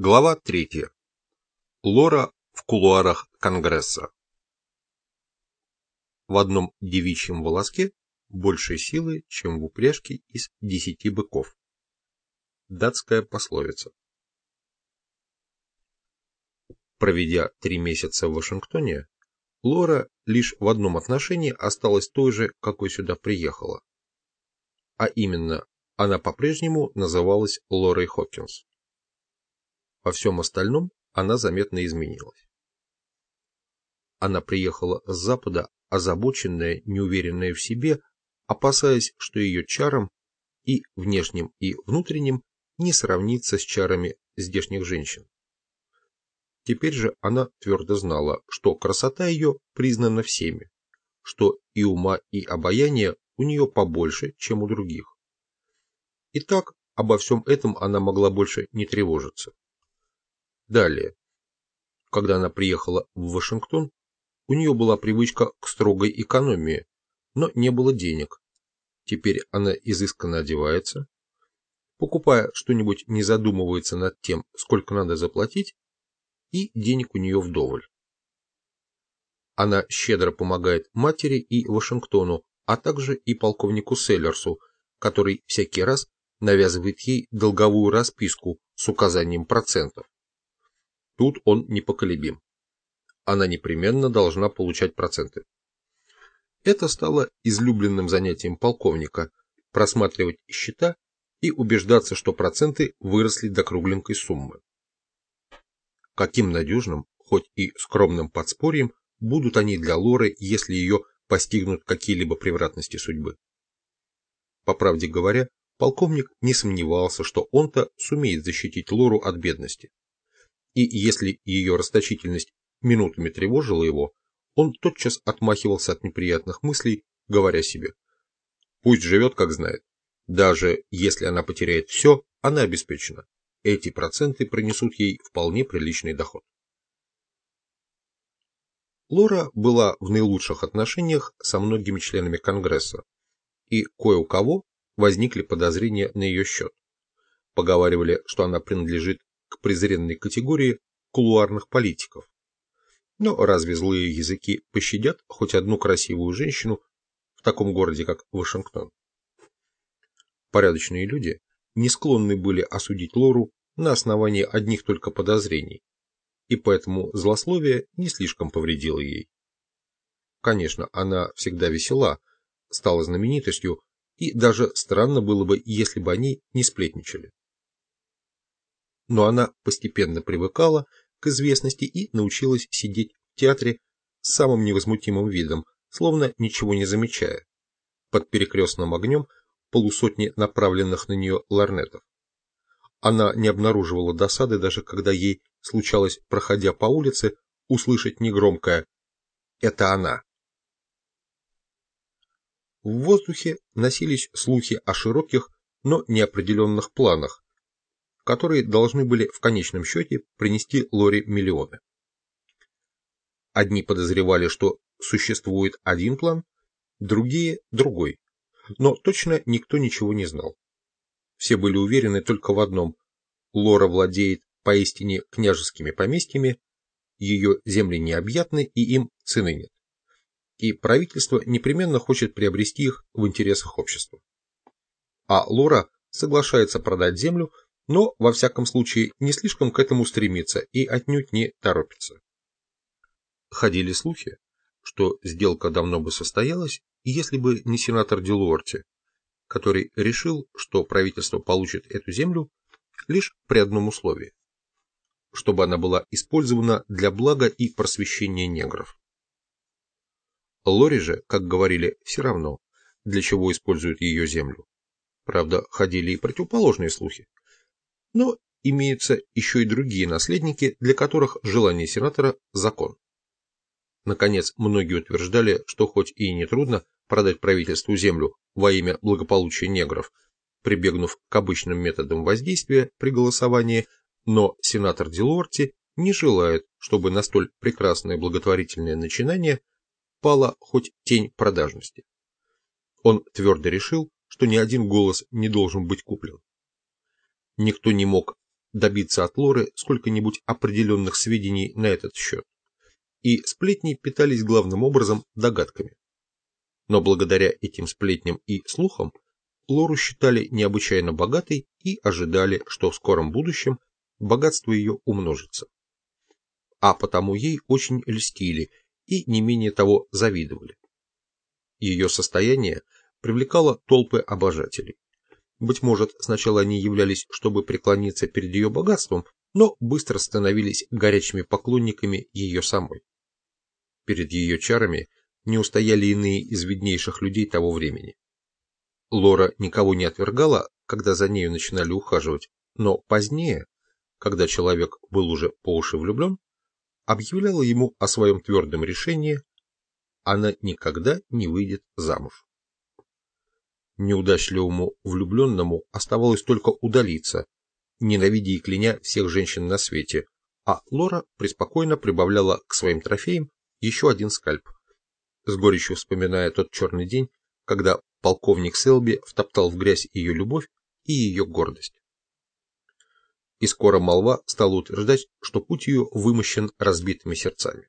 Глава 3. Лора в кулуарах Конгресса. В одном девичьем волоске больше силы, чем в упряжке из десяти быков. Датская пословица. Проведя три месяца в Вашингтоне, Лора лишь в одном отношении осталась той же, какой сюда приехала. А именно, она по-прежнему называлась Лорой Хокинс. Во всем остальном она заметно изменилась. Она приехала с запада, озабоченная, неуверенная в себе, опасаясь, что ее чарам и внешним, и внутренним не сравнится с чарами здешних женщин. Теперь же она твердо знала, что красота ее признана всеми, что и ума, и обаяния у нее побольше, чем у других. И так обо всем этом она могла больше не тревожиться. Далее. Когда она приехала в Вашингтон, у нее была привычка к строгой экономии, но не было денег. Теперь она изысканно одевается, покупая что-нибудь не задумывается над тем, сколько надо заплатить, и денег у нее вдоволь. Она щедро помогает матери и Вашингтону, а также и полковнику Селлерсу, который всякий раз навязывает ей долговую расписку с указанием процентов. Тут он непоколебим. Она непременно должна получать проценты. Это стало излюбленным занятием полковника – просматривать счета и убеждаться, что проценты выросли до кругленькой суммы. Каким надежным, хоть и скромным подспорьем, будут они для Лоры, если ее постигнут какие-либо превратности судьбы. По правде говоря, полковник не сомневался, что он-то сумеет защитить Лору от бедности и если ее расточительность минутами тревожила его, он тотчас отмахивался от неприятных мыслей, говоря себе, пусть живет как знает. Даже если она потеряет все, она обеспечена. Эти проценты принесут ей вполне приличный доход. Лора была в наилучших отношениях со многими членами Конгресса, и кое у кого возникли подозрения на ее счет. Поговаривали, что она принадлежит к презренной категории кулуарных политиков. Но разве злые языки пощадят хоть одну красивую женщину в таком городе, как Вашингтон? Порядочные люди не склонны были осудить Лору на основании одних только подозрений, и поэтому злословие не слишком повредило ей. Конечно, она всегда весела, стала знаменитостью, и даже странно было бы, если бы они не сплетничали но она постепенно привыкала к известности и научилась сидеть в театре с самым невозмутимым видом, словно ничего не замечая, под перекрестным огнем полусотни направленных на нее ларнетов. Она не обнаруживала досады, даже когда ей случалось, проходя по улице, услышать негромкое «Это она». В воздухе носились слухи о широких, но неопределенных планах, которые должны были в конечном счете принести Лори миллионы. Одни подозревали, что существует один план, другие – другой, но точно никто ничего не знал. Все были уверены только в одном – Лора владеет поистине княжескими поместьями, ее земли необъятны и им цены нет. И правительство непременно хочет приобрести их в интересах общества. А Лора соглашается продать землю – но, во всяком случае, не слишком к этому стремится и отнюдь не торопится. Ходили слухи, что сделка давно бы состоялась, если бы не сенатор Делуорти, который решил, что правительство получит эту землю лишь при одном условии, чтобы она была использована для блага и просвещения негров. Лори же, как говорили, все равно, для чего используют ее землю. Правда, ходили и противоположные слухи, но имеются еще и другие наследники, для которых желание сенатора – закон. Наконец, многие утверждали, что хоть и нетрудно продать правительству землю во имя благополучия негров, прибегнув к обычным методам воздействия при голосовании, но сенатор Дилорти не желает, чтобы на столь прекрасное благотворительное начинание пала хоть тень продажности. Он твердо решил, что ни один голос не должен быть куплен никто не мог добиться от Лоры сколько-нибудь определенных сведений на этот счет. И сплетни питались главным образом догадками. Но благодаря этим сплетням и слухам Лору считали необычайно богатой и ожидали, что в скором будущем богатство ее умножится. А потому ей очень льстили и не менее того завидовали. Ее состояние привлекало толпы обожателей. Быть может, сначала они являлись, чтобы преклониться перед ее богатством, но быстро становились горячими поклонниками ее самой. Перед ее чарами не устояли иные из виднейших людей того времени. Лора никого не отвергала, когда за нею начинали ухаживать, но позднее, когда человек был уже по уши влюблен, объявляла ему о своем твердом решении, она никогда не выйдет замуж. Неудачливому влюбленному оставалось только удалиться, ненавидя и кляня всех женщин на свете, а Лора преспокойно прибавляла к своим трофеям еще один скальп, с горечью вспоминая тот черный день, когда полковник Селби втоптал в грязь ее любовь и ее гордость. И скоро молва стала утверждать, что путь ее вымощен разбитыми сердцами.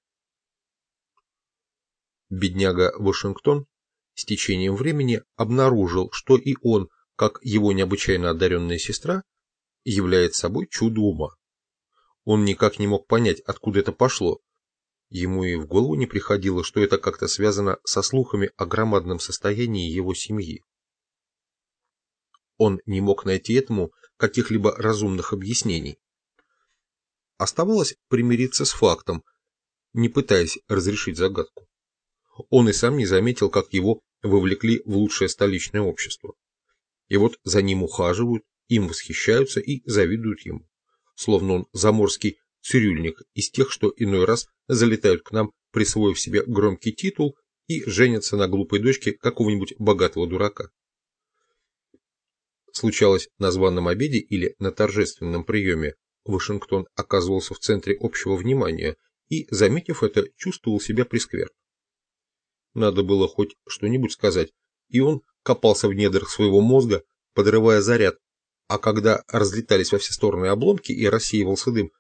Бедняга Вашингтон с течением времени обнаружил, что и он, как его необычайно одаренная сестра, является собой чудо ума. Он никак не мог понять, откуда это пошло. Ему и в голову не приходило, что это как-то связано со слухами о громадном состоянии его семьи. Он не мог найти этому каких-либо разумных объяснений. Оставалось примириться с фактом, не пытаясь разрешить загадку. Он и сам не заметил, как его вовлекли в лучшее столичное общество. И вот за ним ухаживают, им восхищаются и завидуют ему. Словно он заморский цирюльник из тех, что иной раз залетают к нам, присвоив себе громкий титул и женятся на глупой дочке какого-нибудь богатого дурака. Случалось, на званом обеде или на торжественном приеме Вашингтон оказывался в центре общего внимания и, заметив это, чувствовал себя прескверно. Надо было хоть что-нибудь сказать, и он копался в недрах своего мозга, подрывая заряд, а когда разлетались во все стороны обломки и рассеивался дым,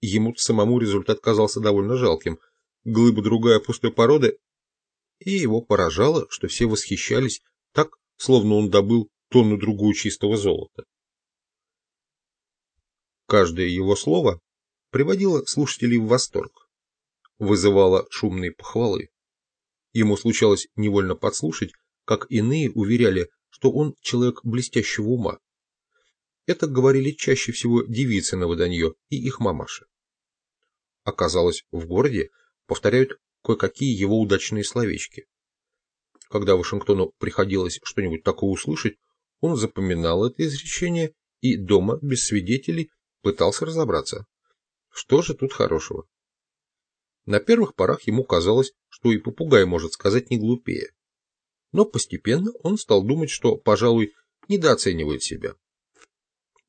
ему самому результат казался довольно жалким. Глыба другая пустой породы, и его поражало, что все восхищались так, словно он добыл тонну другую чистого золота. Каждое его слово приводило слушателей в восторг, вызывало шумные похвалы. Ему случалось невольно подслушать, как иные уверяли, что он человек блестящего ума. Это говорили чаще всего девицы на выданье и их мамаши. Оказалось, в городе повторяют кое-какие его удачные словечки. Когда Вашингтону приходилось что-нибудь такое услышать, он запоминал это изречение и дома, без свидетелей, пытался разобраться. Что же тут хорошего? На первых порах ему казалось, что и попугай может сказать не глупее. Но постепенно он стал думать, что, пожалуй, недооценивает себя.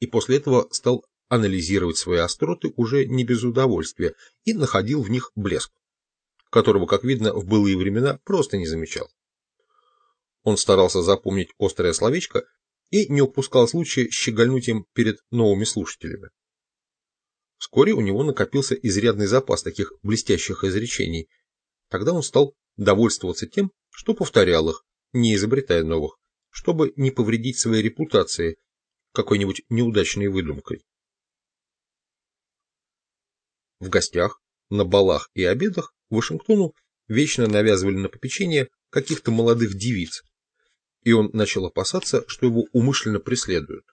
И после этого стал анализировать свои остроты уже не без удовольствия и находил в них блеск, которого, как видно, в былые времена просто не замечал. Он старался запомнить острое словечко и не упускал случая щегольнуть им перед новыми слушателями. Вскоре у него накопился изрядный запас таких блестящих изречений. Тогда он стал довольствоваться тем, что повторял их, не изобретая новых, чтобы не повредить своей репутации какой-нибудь неудачной выдумкой. В гостях, на балах и обедах Вашингтону вечно навязывали на попечение каких-то молодых девиц, и он начал опасаться, что его умышленно преследуют.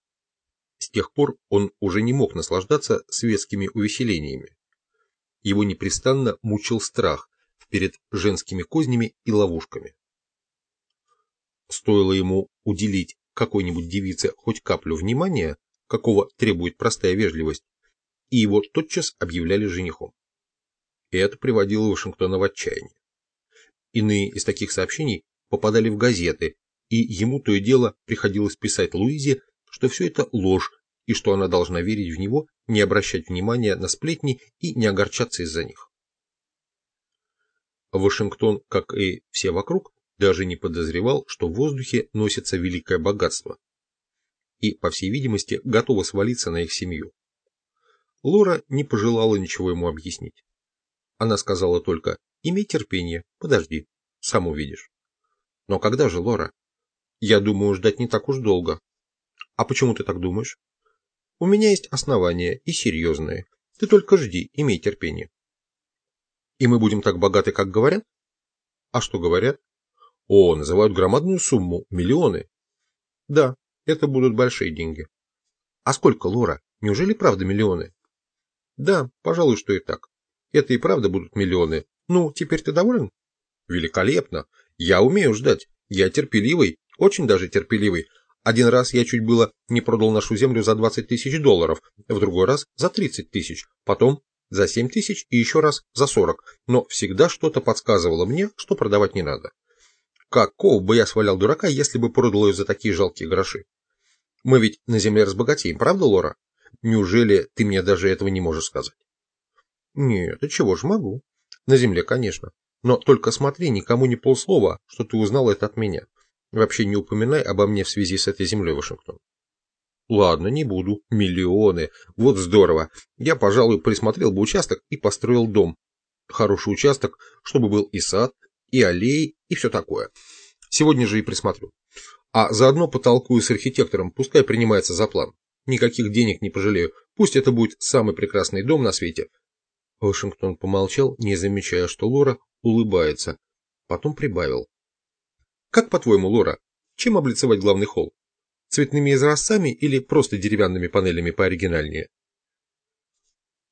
С тех пор он уже не мог наслаждаться светскими увеселениями. Его непрестанно мучил страх перед женскими кознями и ловушками. Стоило ему уделить какой-нибудь девице хоть каплю внимания, какого требует простая вежливость, и его тотчас объявляли женихом. И это приводило Вашингтона в отчаяние. Иные из таких сообщений попадали в газеты, и ему то и дело приходилось писать Луизе что все это ложь, и что она должна верить в него, не обращать внимания на сплетни и не огорчаться из-за них. Вашингтон, как и все вокруг, даже не подозревал, что в воздухе носится великое богатство, и, по всей видимости, готово свалиться на их семью. Лора не пожелала ничего ему объяснить. Она сказала только «Имей терпение, подожди, сам увидишь». Но когда же, Лора? Я думаю, ждать не так уж долго. А почему ты так думаешь? У меня есть основания и серьезные. Ты только жди, имей терпение. И мы будем так богаты, как говорят? А что говорят? О, называют громадную сумму, миллионы. Да, это будут большие деньги. А сколько, Лора? Неужели правда миллионы? Да, пожалуй, что и так. Это и правда будут миллионы. Ну, теперь ты доволен? Великолепно. Я умею ждать. Я терпеливый, очень даже терпеливый. Один раз я чуть было не продал нашу землю за 20 тысяч долларов, в другой раз за 30 тысяч, потом за 7 тысяч и еще раз за 40, но всегда что-то подсказывало мне, что продавать не надо. Какого бы я свалял дурака, если бы продал ее за такие жалкие гроши? Мы ведь на земле разбогатеем, правда, Лора? Неужели ты мне даже этого не можешь сказать? Нет, и чего ж могу. На земле, конечно. Но только смотри, никому не полслова, что ты узнал это от меня. Вообще не упоминай обо мне в связи с этой землей, Вашингтон. Ладно, не буду. Миллионы. Вот здорово. Я, пожалуй, присмотрел бы участок и построил дом. Хороший участок, чтобы был и сад, и аллеи, и все такое. Сегодня же и присмотрю. А заодно потолкую с архитектором, пускай принимается за план. Никаких денег не пожалею. Пусть это будет самый прекрасный дом на свете. Вашингтон помолчал, не замечая, что Лора улыбается. Потом прибавил. Как по-твоему, Лора, чем облицевать главный холл? Цветными изразцами или просто деревянными панелями пооригинальнее?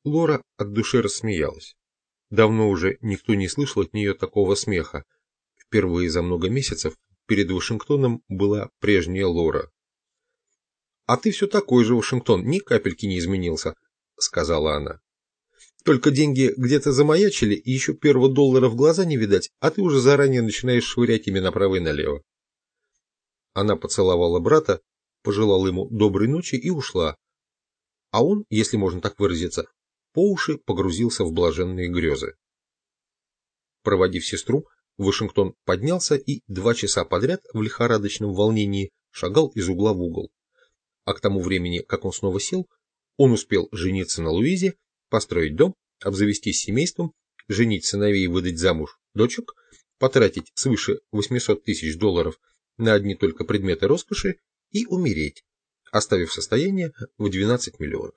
Лора от души рассмеялась. Давно уже никто не слышал от нее такого смеха. Впервые за много месяцев перед Вашингтоном была прежняя Лора. «А ты все такой же, Вашингтон, ни капельки не изменился», — сказала она. Только деньги где-то замаячили, и еще первого доллара в глаза не видать, а ты уже заранее начинаешь швырять ими направо и налево. Она поцеловала брата, пожелала ему доброй ночи и ушла. А он, если можно так выразиться, по уши погрузился в блаженные грезы. Проводив сестру, Вашингтон поднялся и два часа подряд в лихорадочном волнении шагал из угла в угол. А к тому времени, как он снова сел, он успел жениться на Луизе построить дом, обзавестись семейством, женить сыновей и выдать замуж дочек, потратить свыше 800 тысяч долларов на одни только предметы роскоши и умереть, оставив состояние в 12 миллионов.